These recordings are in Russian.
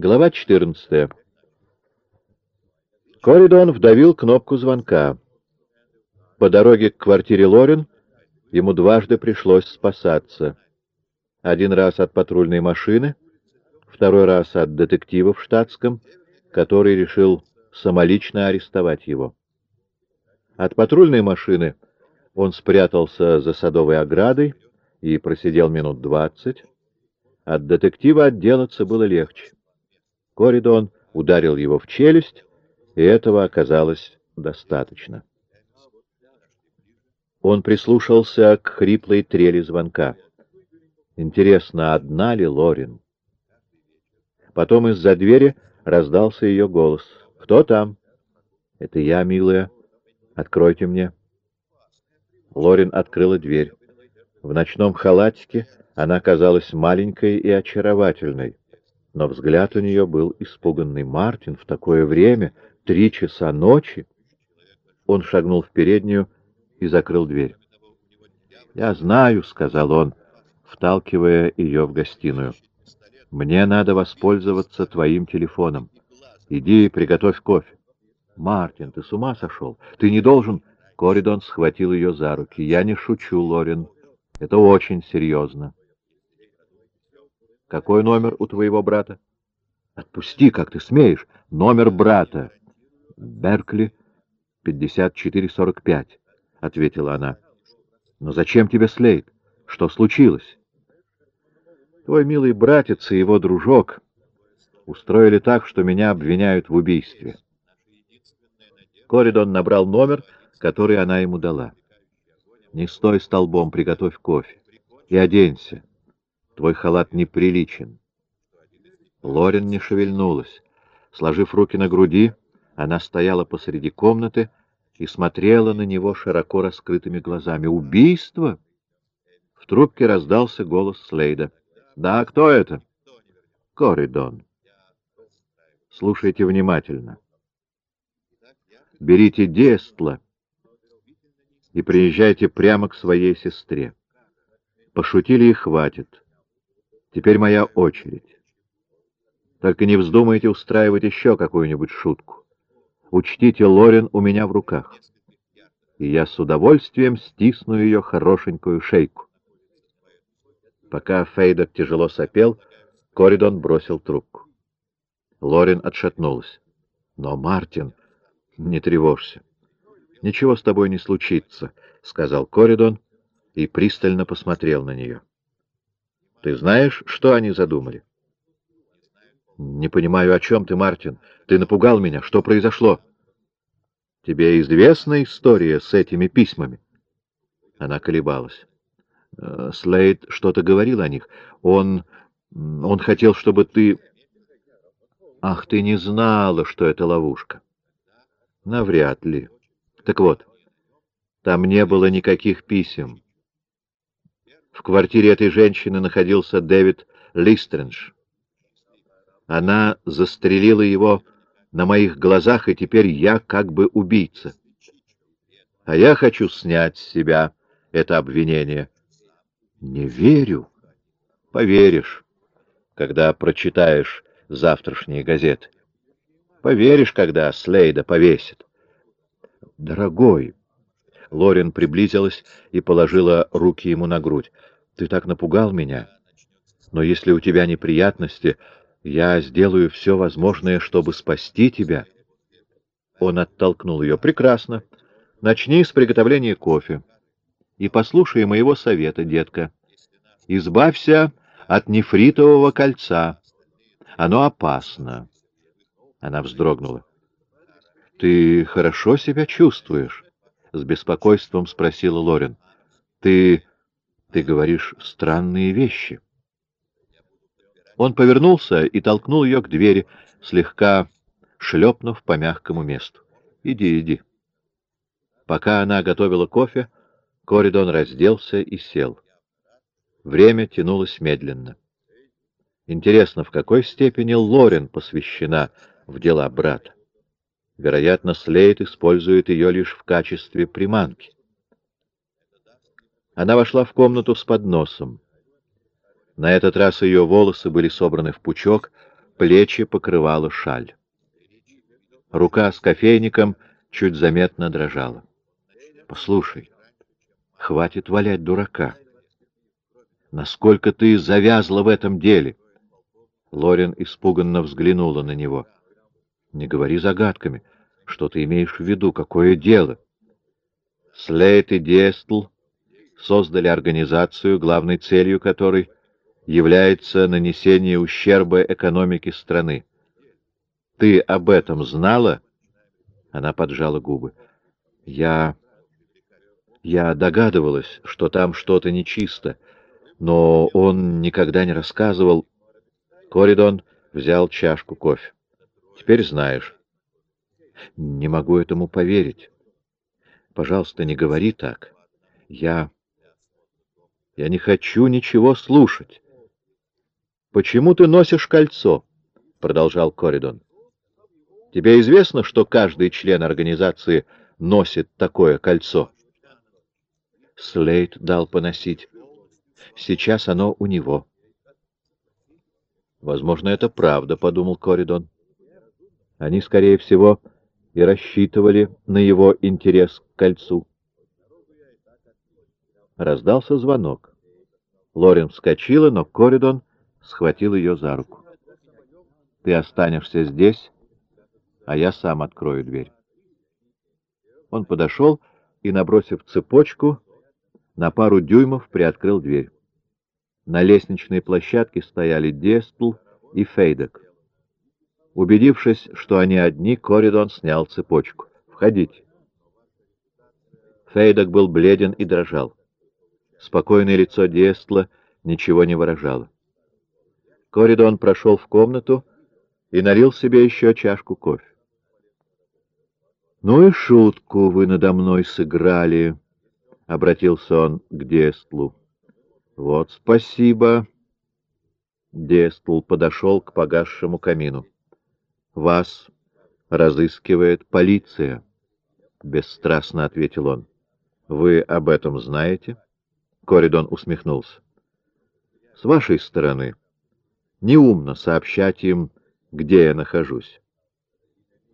Глава 14. Коридон вдавил кнопку звонка. По дороге к квартире Лорен ему дважды пришлось спасаться. Один раз от патрульной машины, второй раз от детектива в штатском, который решил самолично арестовать его. От патрульной машины он спрятался за садовой оградой и просидел минут двадцать. От детектива отделаться было легче. Коридон ударил его в челюсть, и этого оказалось достаточно. Он прислушался к хриплой трели звонка. Интересно, одна ли Лорин? Потом из-за двери раздался ее голос. «Кто там?» «Это я, милая. Откройте мне». Лорин открыла дверь. В ночном халатике она казалась маленькой и очаровательной но взгляд у нее был испуганный. Мартин в такое время, три часа ночи. Он шагнул в переднюю и закрыл дверь. «Я знаю», — сказал он, вталкивая ее в гостиную. «Мне надо воспользоваться твоим телефоном. Иди и приготовь кофе». «Мартин, ты с ума сошел? Ты не должен...» Коридон схватил ее за руки. «Я не шучу, Лорин. Это очень серьезно». Какой номер у твоего брата? Отпусти, как ты смеешь. Номер брата. Беркли, 5445, — ответила она. Но зачем тебе Слейд? Что случилось? Твой милый братец и его дружок устроили так, что меня обвиняют в убийстве. Коридон набрал номер, который она ему дала. Не стой столбом, приготовь кофе и оденься. Твой халат неприличен. Лорен не шевельнулась. Сложив руки на груди, она стояла посреди комнаты и смотрела на него широко раскрытыми глазами. «Убийство?» В трубке раздался голос Слейда. «Да, кто это?» «Коридон». «Слушайте внимательно. Берите Дестла и приезжайте прямо к своей сестре. Пошутили и хватит». Теперь моя очередь. Только не вздумайте устраивать еще какую-нибудь шутку. Учтите, Лорен у меня в руках. И я с удовольствием стисну ее хорошенькую шейку. Пока Фейдер тяжело сопел, Коридон бросил трубку. Лорен отшатнулась. Но, Мартин, не тревожься. Ничего с тобой не случится, — сказал Коридон и пристально посмотрел на нее. Ты знаешь, что они задумали? Не понимаю, о чем ты, Мартин. Ты напугал меня. Что произошло? Тебе известна история с этими письмами? Она колебалась. Э, Слейд что-то говорил о них. Он... он хотел, чтобы ты... Ах, ты не знала, что это ловушка. Навряд ли. Так вот, там не было никаких писем. В квартире этой женщины находился Дэвид Листрендж. Она застрелила его на моих глазах, и теперь я как бы убийца. А я хочу снять с себя это обвинение. Не верю. Поверишь, когда прочитаешь завтрашние газеты. Поверишь, когда Слейда повесит. Дорогой, Лорин приблизилась и положила руки ему на грудь. «Ты так напугал меня. Но если у тебя неприятности, я сделаю все возможное, чтобы спасти тебя». Он оттолкнул ее. «Прекрасно. Начни с приготовления кофе. И послушай моего совета, детка. Избавься от нефритового кольца. Оно опасно». Она вздрогнула. «Ты хорошо себя чувствуешь?» — с беспокойством спросила Лорен. — Ты... ты говоришь странные вещи. Он повернулся и толкнул ее к двери, слегка шлепнув по мягкому месту. — Иди, иди. Пока она готовила кофе, Коридон разделся и сел. Время тянулось медленно. Интересно, в какой степени Лорен посвящена в дела брата? Вероятно, Слейд использует ее лишь в качестве приманки. Она вошла в комнату с подносом. На этот раз ее волосы были собраны в пучок, плечи покрывала шаль. Рука с кофейником чуть заметно дрожала. «Послушай, хватит валять дурака. Насколько ты завязла в этом деле?» Лорин испуганно взглянула на него. «Не говори загадками. Что ты имеешь в виду? Какое дело?» Слейт и Диэстл создали организацию, главной целью которой является нанесение ущерба экономике страны. Ты об этом знала? Она поджала губы. Я... Я догадывалась, что там что-то нечисто, но он никогда не рассказывал... Коридон взял чашку кофе. Теперь знаешь. Не могу этому поверить. Пожалуйста, не говори так. Я... Я не хочу ничего слушать. Почему ты носишь кольцо? Продолжал Коридон. Тебе известно, что каждый член организации носит такое кольцо? Слейд дал поносить. Сейчас оно у него. Возможно, это правда, подумал Коридон. Они, скорее всего, и рассчитывали на его интерес к кольцу. Раздался звонок. Лорен вскочила, но Коридон схватил ее за руку. «Ты останешься здесь, а я сам открою дверь». Он подошел и, набросив цепочку, на пару дюймов приоткрыл дверь. На лестничной площадке стояли Дестл и Фейдек. Убедившись, что они одни, Коридон снял цепочку. «Входите». Фейдек был бледен и дрожал. Спокойное лицо Дестла ничего не выражало. Коридон прошел в комнату и налил себе еще чашку кофе. «Ну и шутку вы надо мной сыграли», — обратился он к Дестлу. «Вот спасибо». Дестл подошел к погасшему камину. «Вас разыскивает полиция», — бесстрастно ответил он. «Вы об этом знаете?» Коридон усмехнулся. «С вашей стороны неумно сообщать им, где я нахожусь.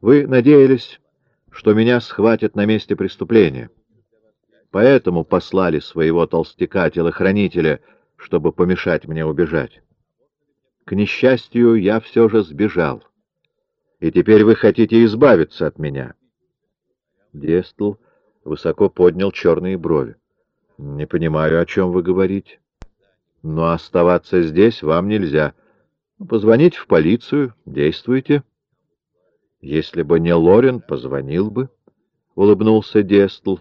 Вы надеялись, что меня схватят на месте преступления, поэтому послали своего толстяка-телохранителя, чтобы помешать мне убежать. К несчастью, я все же сбежал, и теперь вы хотите избавиться от меня». Дестл высоко поднял черные брови. «Не понимаю, о чем вы говорите. Но оставаться здесь вам нельзя. Позвоните в полицию, действуйте». «Если бы не Лорен, позвонил бы», — улыбнулся Дестл.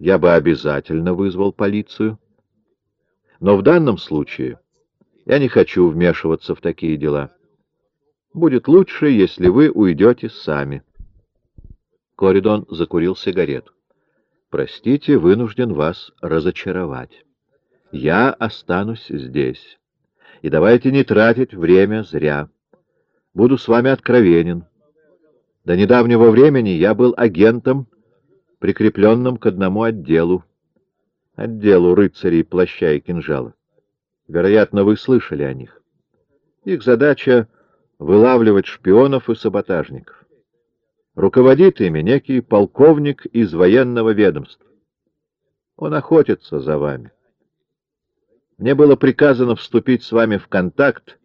«Я бы обязательно вызвал полицию. Но в данном случае я не хочу вмешиваться в такие дела. Будет лучше, если вы уйдете сами». Коридон закурил сигарету. Простите, вынужден вас разочаровать. Я останусь здесь. И давайте не тратить время зря. Буду с вами откровенен. До недавнего времени я был агентом, прикрепленным к одному отделу. Отделу рыцарей плаща и кинжала. Вероятно, вы слышали о них. Их задача — вылавливать шпионов и саботажников. Руководит ими некий полковник из военного ведомства. Он охотится за вами. Мне было приказано вступить с вами в контакт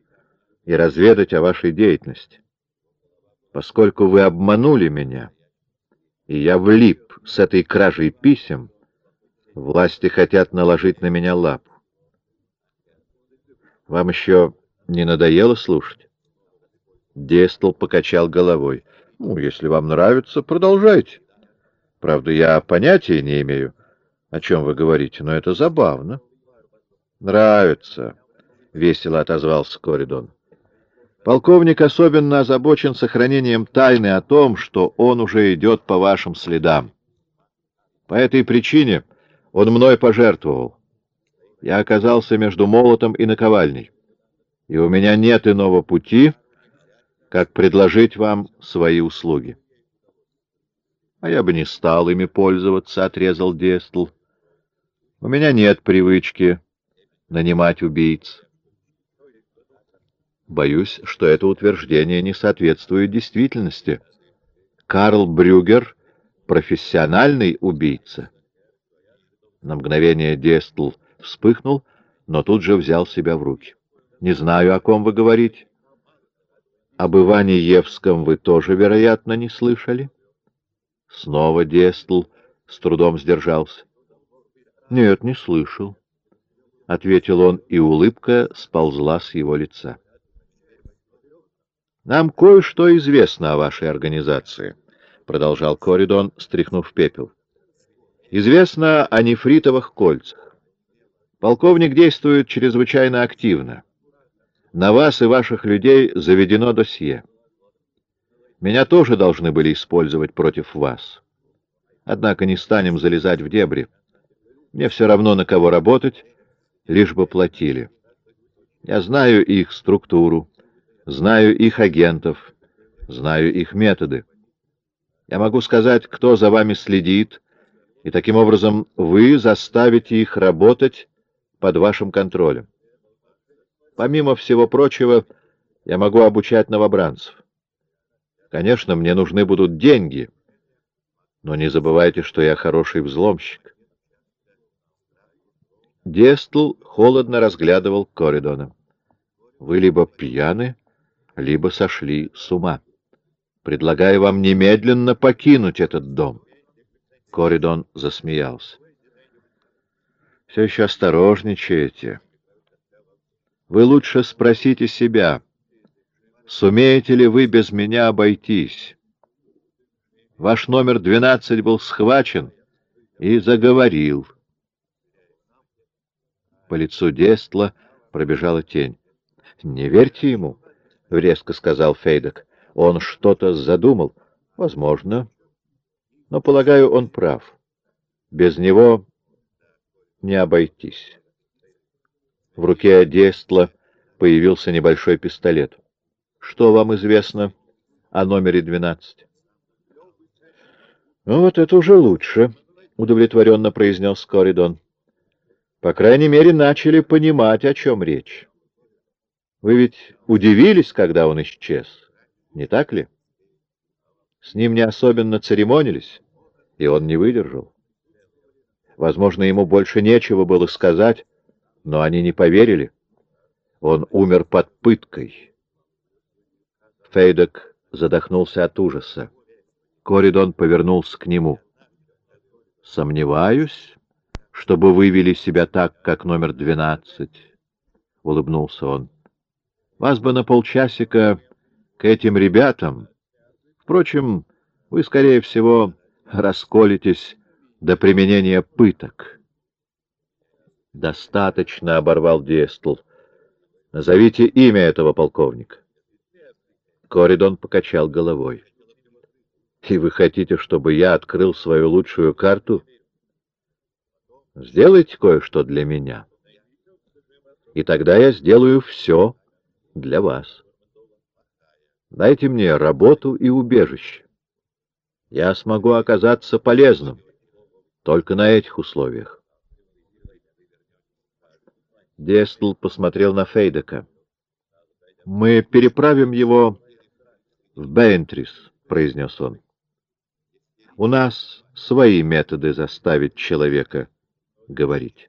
и разведать о вашей деятельности. Поскольку вы обманули меня, и я влип с этой кражей писем, власти хотят наложить на меня лапу. Вам еще не надоело слушать? Дестл покачал головой. Ну, если вам нравится, продолжайте. Правда, я понятия не имею, о чем вы говорите, но это забавно. Нравится, — весело отозвался Коридон. Полковник особенно озабочен сохранением тайны о том, что он уже идет по вашим следам. По этой причине он мной пожертвовал. Я оказался между молотом и наковальней, и у меня нет иного пути, — как предложить вам свои услуги. — А я бы не стал ими пользоваться, — отрезал Дестл. — У меня нет привычки нанимать убийц. Боюсь, что это утверждение не соответствует действительности. Карл Брюгер — профессиональный убийца. На мгновение Дестл вспыхнул, но тут же взял себя в руки. «Не знаю, о ком вы говорите. Об Иване Евском вы тоже, вероятно, не слышали?» Снова Дестл с трудом сдержался. «Нет, не слышал», — ответил он, и улыбка сползла с его лица. «Нам кое-что известно о вашей организации», — продолжал Коридон, стряхнув пепел. «Известно о нефритовых кольцах. Полковник действует чрезвычайно активно. На вас и ваших людей заведено досье. Меня тоже должны были использовать против вас. Однако не станем залезать в дебри. Мне все равно, на кого работать, лишь бы платили. Я знаю их структуру, знаю их агентов, знаю их методы. Я могу сказать, кто за вами следит, и таким образом вы заставите их работать под вашим контролем. Помимо всего прочего, я могу обучать новобранцев. Конечно, мне нужны будут деньги, но не забывайте, что я хороший взломщик. Дестл холодно разглядывал Коридона. Вы либо пьяны, либо сошли с ума. Предлагаю вам немедленно покинуть этот дом. Коридон засмеялся. Все еще осторожничаете. Вы лучше спросите себя, Сумеете ли вы без меня обойтись? Ваш номер двенадцать был схвачен и заговорил. По лицу Дестла пробежала тень. — Не верьте ему, — резко сказал Фейдек. — Он что-то задумал. — Возможно. Но, полагаю, он прав. Без него не обойтись. В руке Дестла появился небольшой пистолет. Что вам известно о номере 12? Ну, вот это уже лучше, удовлетворенно произнес Коридон. По крайней мере, начали понимать, о чем речь. Вы ведь удивились, когда он исчез, не так ли? С ним не особенно церемонились, и он не выдержал. Возможно, ему больше нечего было сказать, но они не поверили. Он умер под пыткой. Фейдек задохнулся от ужаса. Коридон повернулся к нему. «Сомневаюсь, чтобы вы вели себя так, как номер двенадцать», — улыбнулся он. «Вас бы на полчасика к этим ребятам. Впрочем, вы, скорее всего, расколетесь до применения пыток». «Достаточно», — оборвал Дестл. «Назовите имя этого полковника». Коридон покачал головой. «И вы хотите, чтобы я открыл свою лучшую карту? Сделайте кое-что для меня. И тогда я сделаю все для вас. Дайте мне работу и убежище. Я смогу оказаться полезным только на этих условиях». Дестл посмотрел на Фейдека. «Мы переправим его в Бентрис, — произнес он. — У нас свои методы заставить человека говорить.